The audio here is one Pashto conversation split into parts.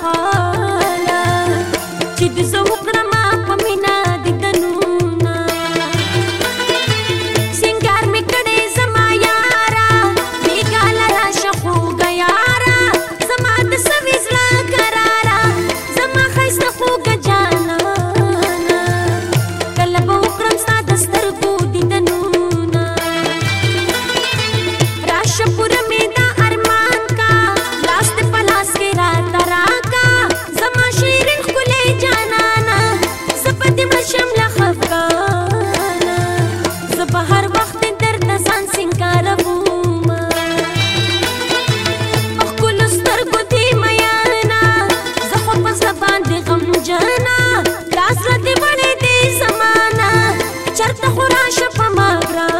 Oh. ಶಪ ಮಾರಾ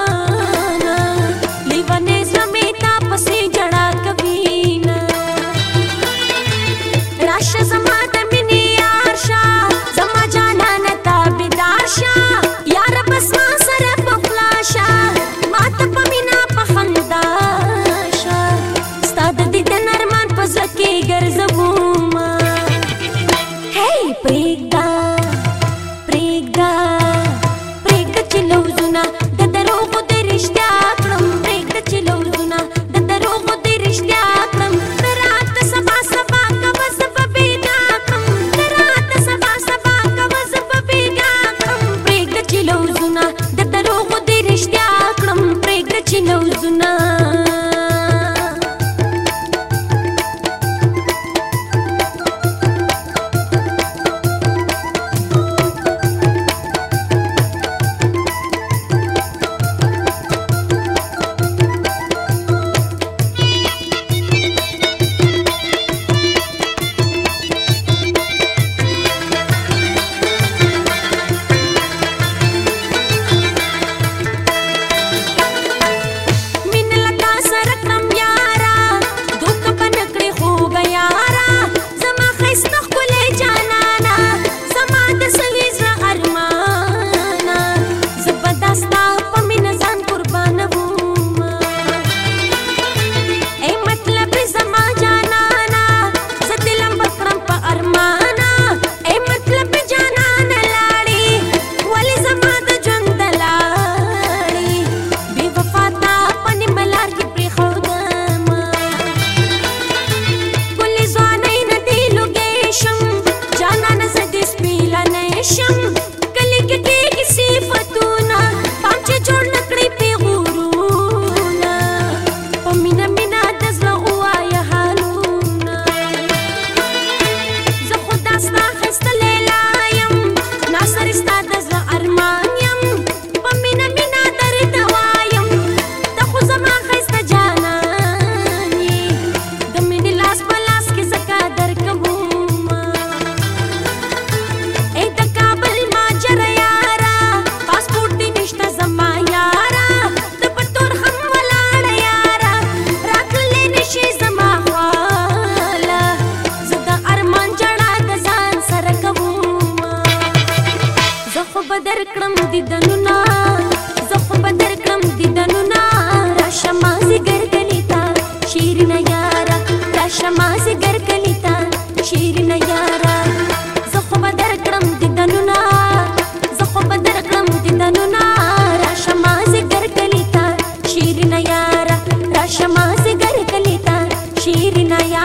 చేరినయా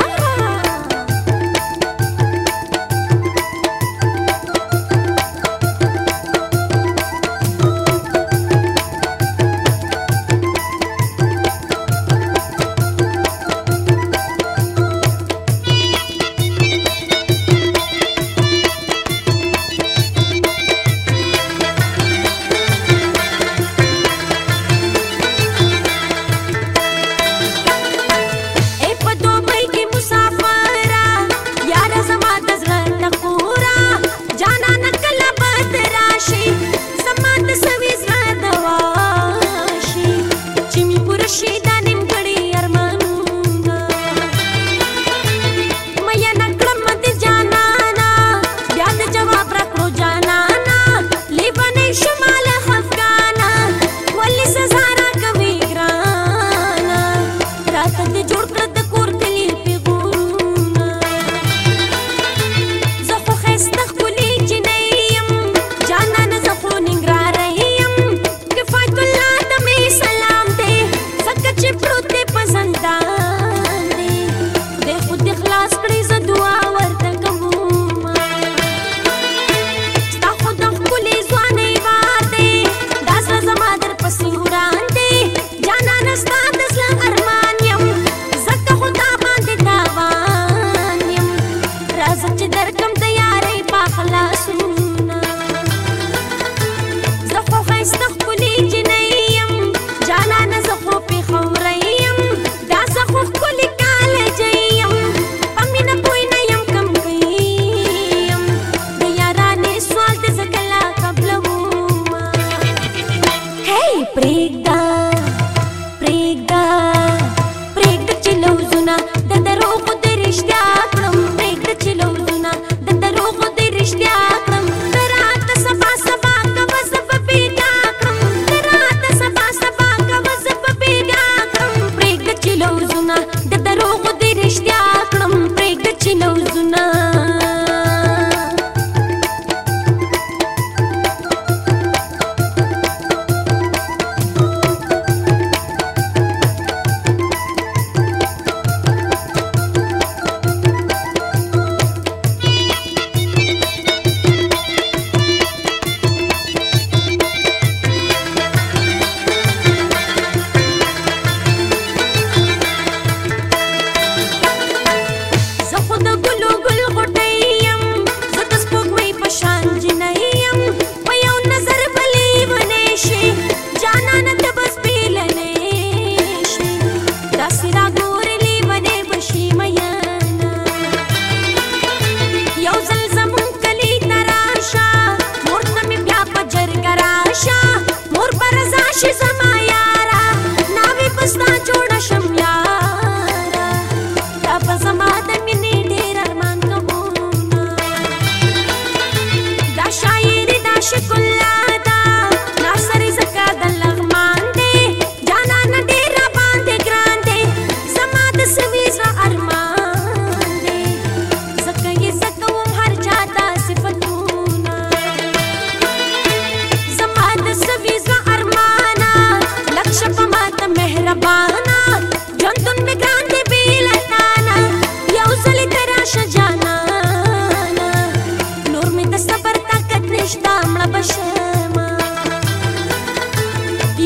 she's a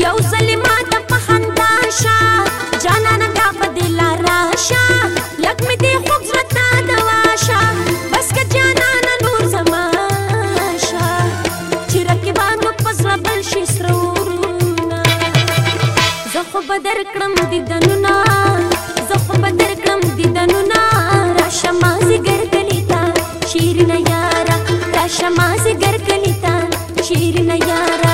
یو زلما ته په خندا شا جانان دا په دل را شا لک می دی خوب زړه دوا شا بس که جانان نور زما شا چې رکبان په زړه بل شي سرونه زه خو به در کړم دیدنونه زه خو به در کړم دیدنونه راشه مازیګر کلی ته شیرینه یاره راشه مازیګر کلی ته شیرینه یاره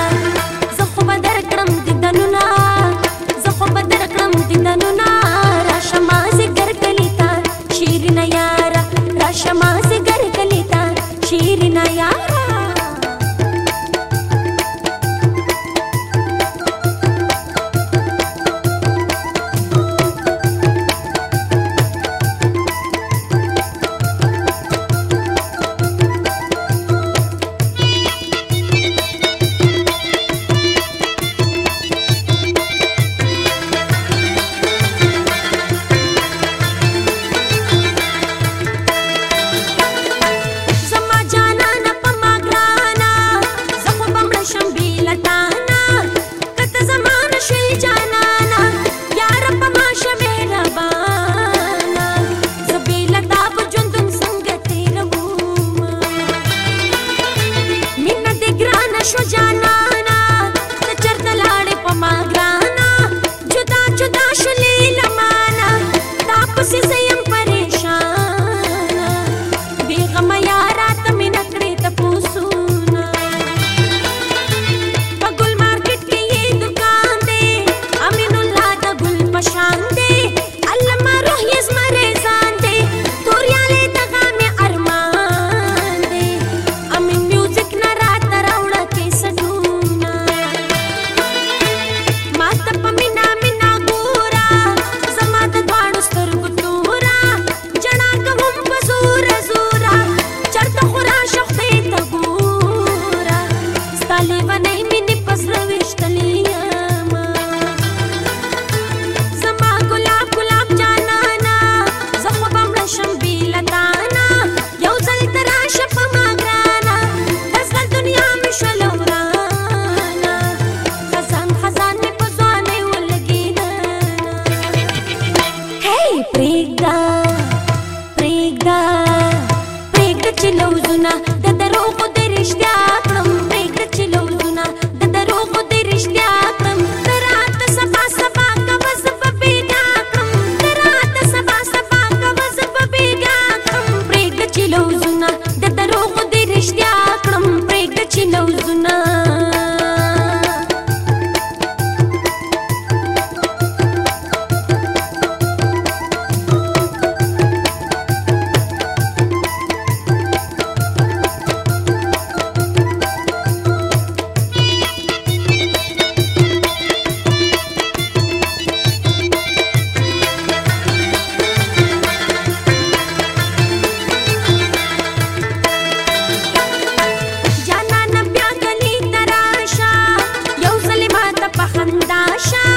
شي لوزونه د درو خو د رښتیا کړم 高山。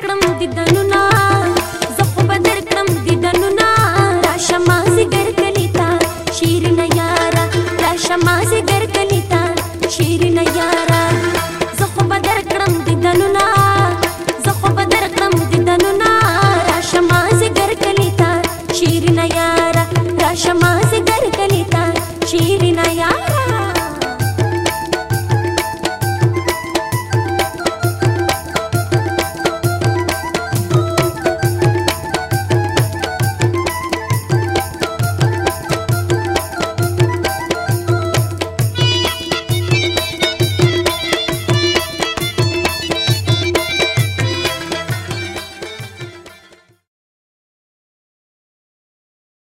ఎక్కడ ముదిద్దను